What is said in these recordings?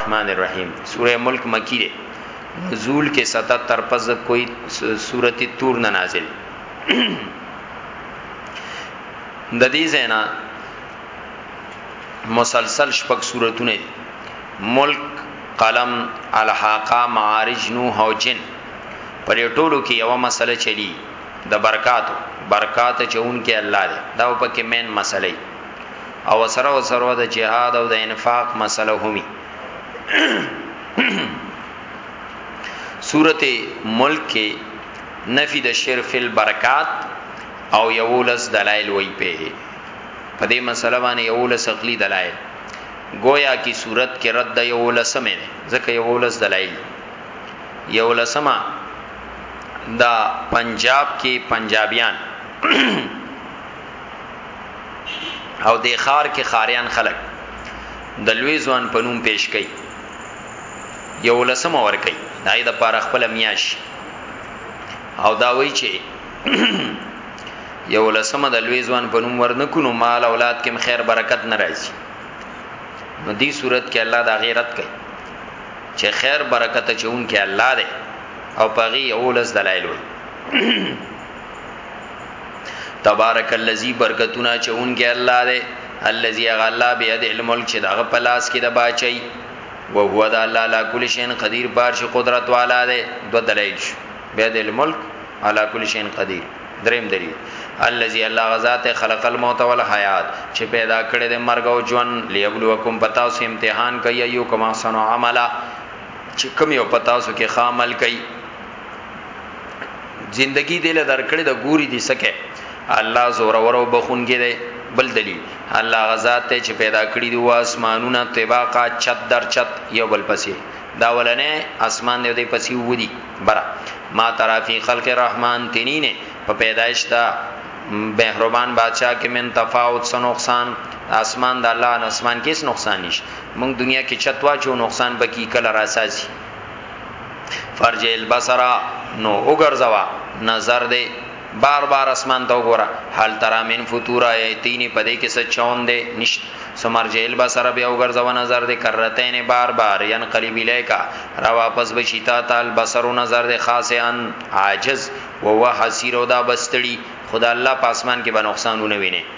الرحمن الرحیم سوره ملک مکی ده نزول کې 77 پس کوئی سورته تور نه نازل د دې زینا مسلسل شپږ سوراتونه ملک قلم الحاقه معارج نوح او جن پر ټولو کې یو مسله چلی د برکاتو برکات چون کې الله دی دا په کې مین مسلې او سره او سره د جهاد او د انفاق مسله همي سورته ملک کې نفي د شرف البرکات او یولس دلایل وای په په دې مسله باندې یولس عقلي دلایل گویا کی صورت کې رد یولسم نه ځکه یولس دلایل یولسما دا پنجاب کې پنجابیان او د خار کې خاریان خلق د لوی ځوان په نوم پیش کړي یو لسم ور کوي دای د پاره خپل میاش او دا وی چې یو لسم د لوی ځوان په نوم ورنکونو مال اولاد کې خیر برکت ناراضي نو دې صورت کې الله دا غیرت کوي چې خیر برکت چون کې الله دی او پغي اولس دلایل وي تبارک الذی برکتنا چون کې الله دې الذی غلا بيد الملک چې دغه پلاس کې د باچي او هو د الله لا کل شین قدیر بار شي قدرت والا دې دو دلایل شو بيد الملک علا کل شین قدیر دریم دلیل الذي الله غزاد خلق الموت والحیات چې پیدا کړی د مرګ او ژوند ليبلوکم پتا سو امتحان کوي یو کما سنو عملا چې کم یو پتا سو کې خامل کوي زندگی دل درکړې د ګوري دي سکه الله زور ورو بخونګي دی بل دلیل الله غزاد ته چې پیدا کړی دی واسمانونه طبقا چت در چت یو بل پسې دا ولنه اسمان دی پسې ودی برا ما ترا فی خلق الرحمن تنینه په پیدایش دا مهربان بادشاہ کې من تفاوت سن نقصان اسمان د الله ان اسمان کې اس نقصان نش موږ دنیا کې چتوا چو نقصان بکی کله راساسي فرج البصر نو وګرځوا نظر دې بار بار اسمان ته وګوره حال ترا من فطور ایتینی پدې کې څه چون دې نش سمر جیل بصر بیا وګرځوا نظر دې کرتین بار بار ین قلیب الیکا را واپس بشیتا تال بصر نظر دې خاصان عاجز وو حسیر او دا بستړي خدا الله پاسمان کې به نقصانونه ویني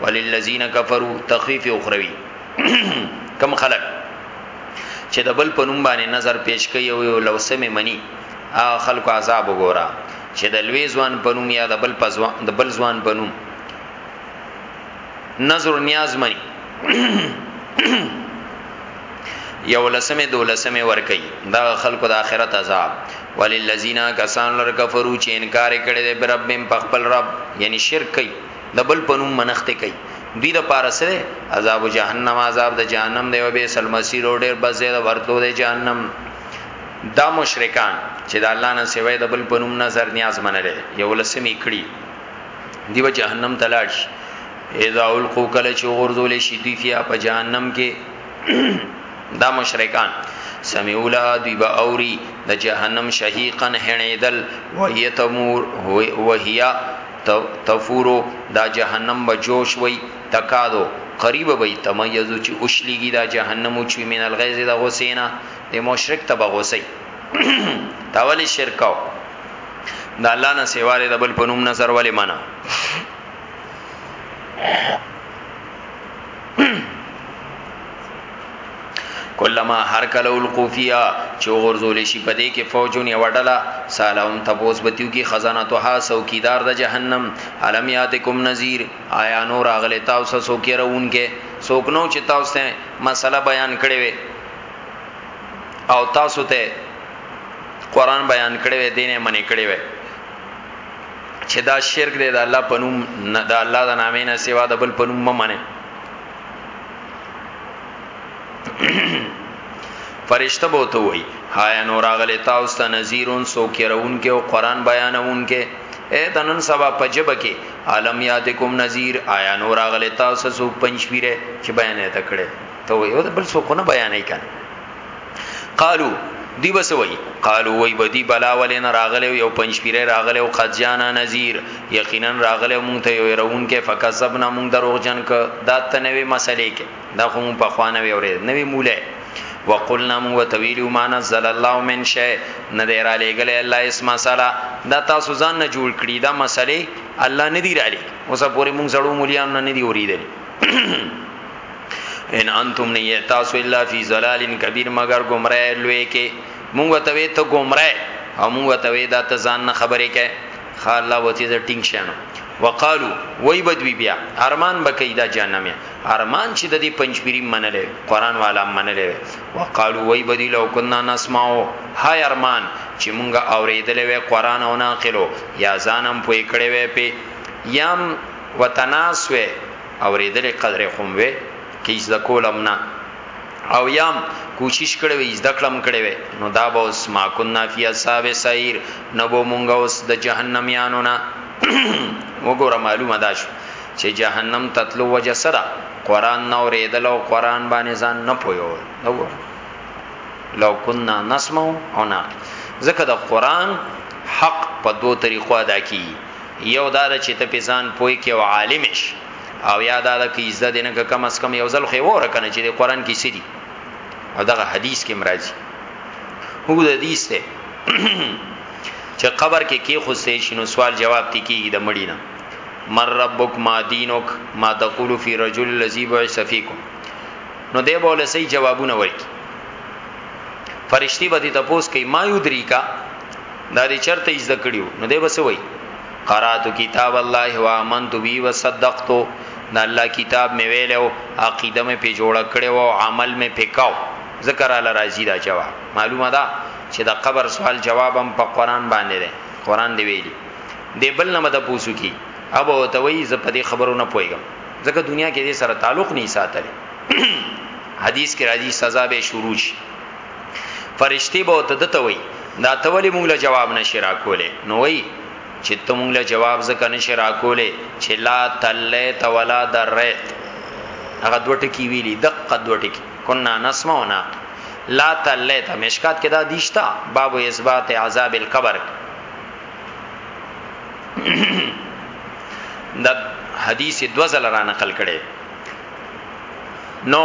وللذین کفروا تخفیف اخروی کم خلق چې د بل په نوم باندې نظر پیش کوي او لو سمې منی هغه خلکو عذاب وګوره چې د لوی ځوان په نوم یا د بل په ځوان د بل ځوان په نوم نظر نیاز منی یو لسمه دولسمه ور کوي دا خلکو د آخرت عذاب وللذین کسان لر کفرو چې انکار کړي د رب په خپل رب یعنی شرک کوي د بل په نوم منښت کوي دوی د پاره سره عذاب جهنم عذاب د جهنم دی او به سلمسیر او ډیر بزید ورتلو د جهنم دا مشرکان چې د الله نه سوی د بل په نوم نظر نیاز منلې یو لسمی کړي دی به جهنم تلاش اذا القو کله چې غرزول شي دوی فیا په جهنم کې دا مشرکان سمعولا دوی با اوری د جهنم شهیقن هنیدل وهیتمور وهیا تفورو دا جهنم به جوش وی تکادو قریب به تمیزو چی اوشلیږي دا جهنم چوی من الغیظ د غصې نه د مشرک ته به غصه تا ولی شرک او د الله نه سیواله د بل په نوم نظر ولی منه کلمہ هر کله القوفیا چې غرزول شي په دې کې فوجون یو ډله سالهم تبوس بتیو کې خزانه تو ها سو کیدار د جهنم علم یاتکم نذیر آیا نور اغلی تاسو سو کې راونکې سوک نو چې تاسو ته مسله بیان کړې وي او تاسو ته قران بیان کړې وي دینه منې کړې وي چې دا شرک دی د الله په نوم نه د الله د نامې نه سوا د بل په نوم منه فرشتہ به ته وای هایا نو راغلی تاسو ته نذیرون سو کېرون کې او قران بیانون کې اے دنن سبا پجب کې عالم یادکم نذیر آیا نو راغلی تاسو سو پنځپیره چې بیان یې تکړه ته وای او بل سو کو نه بیانې کړه قالو دی بسوي قالو وای بدی بلا ولین راغله یو پنځ پیره راغله او قد جانا نذیر یقینا راغله مونږ ته یو رون کې فکسبنا مونږ دروغ جن ک دا تنوي مسلې کې دا خو مونږ په خوانه وی اورې نوې موله وقلنا مو وتویلو ما نزل الله من شی نه دی را لګل الله اسم مساله دا تاسو ځان نه جوړ کړی دا مسلې الله نه دی را لګ اوسه پوری مونږ زړو مليان نه دی اوریدل ان انتم نه تاسو الا فی ظلال کبیر مگر گمراه لوی کې مونږ ته وی ته گمراه او مونږ ته وی دا ته ځان نه خبرې کې خا الله وتی ز ټینګ شنو وقالو وای بدوی بیا ارمان بکیدا جهنم ارمان چې د دې پنځپيري منلې قران والا منلې وقالو وای بدی لو کنا نسمعو هاي ارمان چې مونږه اورېدلې وې قران او ناقلو یا ځانم پوي کړې وې په یام وتناسوې اوریدلې قدر یې خوم وې کې زده کولم نه او یام کوشش کړی وې زده کړم کړی وې نو دا به اوس ما كنا فی اصحاب سعیر نو به مونږ اوس د جهنم یانو نه وګوره معلومه ده چې جهنم تتلو وجه سره قران نو ریدل او قران باندې ځان نه پویو نو لو كنا نسمع او نه ځکه د قران حق په دوه طریقو ادا کیږي یو دا د چې ته په ځان پوي کې او عالم شي او یا دا د کې عزت نه که کم اس کم یو ځل خو وره کنه چې د قران کې سړي او دغه حدیث کې مرাজি هو د حدیث ته چې قبر کې کې خو سې شنو سوال جواب تی کیږي د مړی نه مر ربک ما دینک ما تقول فی رجل الذی بعث فیکم نو دی بوله سي جوابونه ورکي فرشتي به تاسو کوي ما یو دریکا دا دې چرته یې زده کړیو نو دې بس وای قرات کتاب الله و امنت بی و صدقتو دا الله کتاب مې ویلو عقیده مې په جوړه کړې او عمل مې پکاو ذکر ال راضی دا جواب معلومه ده چې دا قبر سوال جواب هم په قران باندې ده قران دی ویلي دی بل نه مده پوسو کی اب او توي ز په دې خبرو نه پويګم ځکه دنیا کې دې سره تعلق نه ساتل حدیث کې راځي سزا به شروع شي فرشتي به ته دته وي دا ته ولې مونږ له جواب نشي راکولې نو وي چې ته مونږ له جواب ځکه نشي راکولې چې لا تلیت ولا دریت هغه دوه ټکی ویلي دقه دوه ټکی کنا نسمع ونا لا تلیت مشکات کې دا دیشتا باب اثبات عذاب القبر دا حدیث دو ځل را نقل کړي نو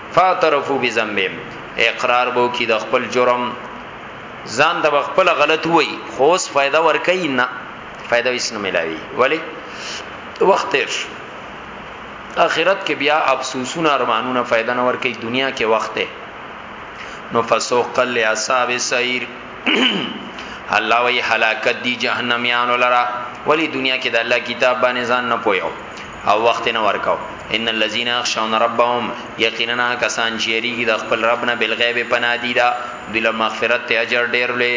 فاعترفوا بذنبهم اقرار بو کی د خپل جرم ځان د خپل غلط وای خو اوس فائدہ ور کوي نه فائدہ هیڅ نه ملاوي ولی وخت تیر شو اخرت کې بیا افسوسونه ارمانونه فائدہ نه ور کوي دنیا کې وخت ته نو فسوق لعصاب سعیر الله وی هلاکت دی جهنميان لرا ولی دنیا کې د الله کتاب باندې ځان نه پویو او وخت نه ورکاو ان الذين يخشون ربهم یقینا کسان چې یریږي د خپل رب نه بالغیب پنادی دا دله مغفرت ته اجر ډیر لوی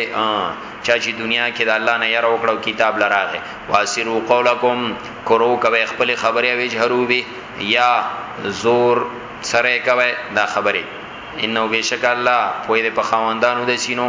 چا چې دنیا کې د الله نه یره وکړو کتاب لراغه واسرو قولکم کرو کوي خپل خبره وجهرو به یا زور سره کوي دا خبره انه بشک الله پوی د پخواندانو د سینو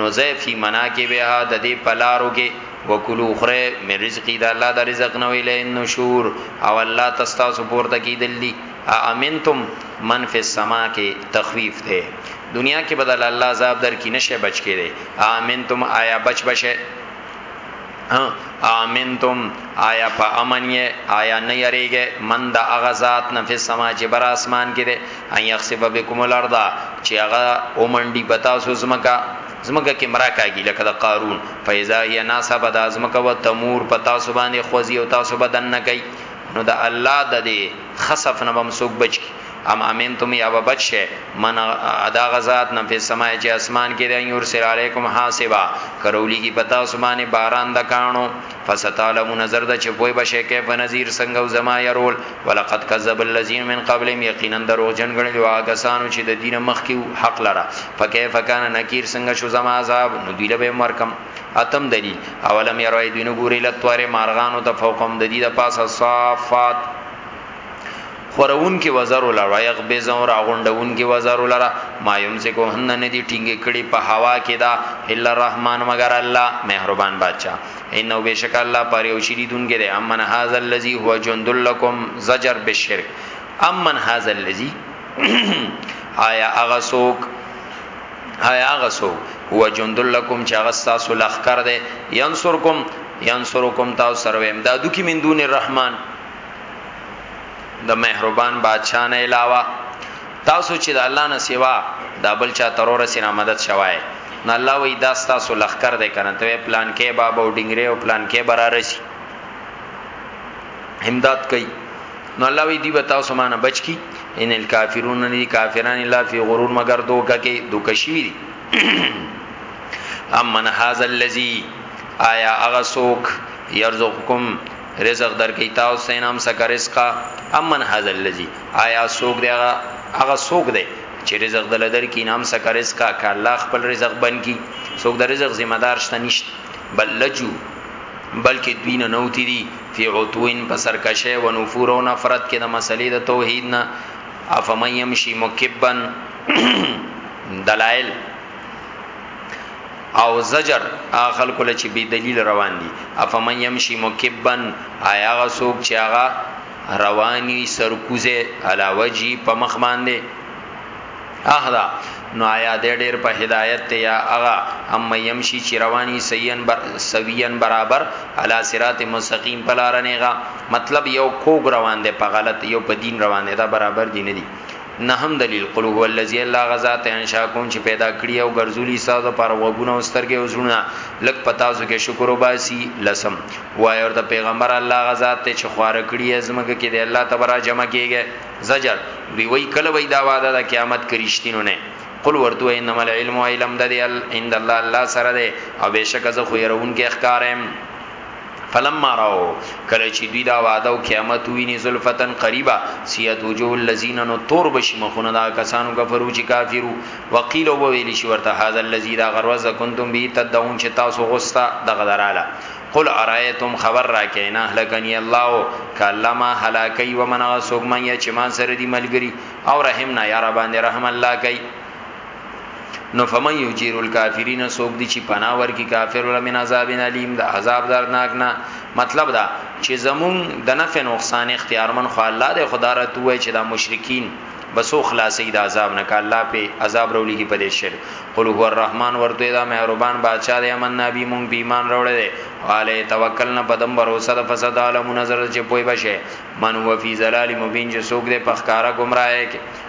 نو زه فی منا کې بها د دې پلارو کې وکلو خره مې رزقي د الله د رزق نه ویلې نشور او الله تاسو سپورته کې دلی امنتم من فی السما کې تخفیف ده دنیا کې بدل الله عذاب در کې نشه بچ کې ده امنتم آیا بچ بشه امنتم آیا په امن یې آیا نه یریږي من د اغه ذات نفس سما چې بر اسمان کې ده ان یخسف بكم الارض چې هغه اومنډي بتا سو زمکا زمکه کې مرا کاږي لکه د قارون فیزا یا ناسا بد ازمکه و تمور پتا سو باندې خوځي او تاسو بدن نه کوي نو د الله د دې خسف نه بم سوق بچ ام امنتم یا وبچ شي من ادا غزاد نه په سماع چې اسمان کې دی یور سر علیکم حاسبا کرولی کی پتا سبانه باران د کانو فستعلم نظر د چې پوي بشه کې په نذیر څنګه او زما يرول ولقد کذب الذين من قبلهم یقینا درو جن غړي واګسانو چې د دین مخ کې حق لره فکیف کان نکیر څنګه شو زما عذاب نو دی له مرکم اتم دلیل اولم یرو ایدینو ګوري لتواره مارغانو ته فوقم د دې د پاسه صافات خورون کې وزر لرا یغبزون را غونډون کې وزر لرا ما یمسکو هن نه دي ټینګې کړي په هوا کې دا الا الرحمن مگر الله مهربان بادشاہ انه بشک الله پر یو شری دونګې ده امن هاذ الذی هو جند لکم زجر بالشرک امن هاذ الذی آیا هغه سوک آیا هغه سوک هو جند لکم چې هغه تاسو لخ کړ دې ینصرکم ینصرکم تاسو سره امدادو کې من دون الرحمن د مهربان بادشاہ نه علاوه تاسو چې د الله نه سوا دا بل چا ترور سره مدد شوای نو الله وی دا تاسو لخر دی کنه ته پلان کې بابا او ډنګره او پلان کې برا رسی امداد کوي نو الله وی دی به تاسو مانه بچ کی ان الکافرون نه کافران الا فی غرور مگر دوکه کې دوکشي وی امن هاذا الذی آیا اغسوک یرزقکم رزق درکې تا او سینام سکه رزقا امن هاذا الذی آیا سوق دی هغه سوق دی چې رزق دل درکې نام سکه رزقا ک الله خپل رزق بن کی سوق د رزق ذمہ دار شته نشته بل لجو بلکې دین نو تی دی فی عتوین په سرکشه و نفور او نفرت کې د مسلې د توحید نه افمن یمشی مکبن دلائل او زجر اخل کول چې بی دلیل روان دي افمن يمشي مکبن آیا غسوک چې هغه رواني سرکوزه علا وجی په مخ باندې احدا نو آیا د ډیر په هدایت ته یا اغا ام يمشي چې رواني سین بر سویان برابر علا صراط مستقیم په لار نه غا مطلب یو کوګ روان دی په غلط یو په دین روان دی دا برابر دي نه دي نهم دلیل، قل هو الذی، الله هغه ذات دی، انشاکم چې پیدا کړي او ګرځولي ستاسو لپاره غوږونه او سترګې او زړونه، لږ په تاسو کې شکر وباسي، لسم، وایه ورته پیغمبره الله هغه ذات دی چې خواره کړي یې ځمکه کې دی الله ته به را جمع کېږی، زجر، دوی وایي کله به وي دا وعده د قیامت که رښتینو نه یې؟ قل ورته ووایه انما العلم علم د دې عند الله الله سره دی او بېشکه زه خو یروونکی ښکاره یم. فلما راو کله چې دوی دا وعده او قیامت ویني زلفتن قریبا سیات وجو الذین نو تور بشي مخونه دا کسانو کفرو چې کافرو وقیل او ویل شي ورته هاذا الذی دا غروز کنتم به تدعون چې تاسو غوستا دغه دراله قل ارایتم خبر را کینا هلکنی الله کلمہ هلاکی ومن غسوک من یا چې مان سره دی ملګری او رحمنا یا رب باندې رحم الله کوي نو فمن یجیر الکافرین سوک دی چې پناه ورکی کافر ول من عذاب الیم د عذاب دردناک نه مطلب دا چې زمون د نفع نقصان اختیارمن خو الله د خدای توای چې دا مشرکین بسو خلاصې د عذاب نه کاله په عذاب وروړي کې پدې شر قل هو الرحمن ورته دا مهربان بادشاہ دی امن نبی مونږ به ایمان وروړي دی والے توکل نه پدم باور سره فساد عالم نظر چې پوي بشه من هو فی ظلال مبین چې سوګ دې پخکارا گمراه کې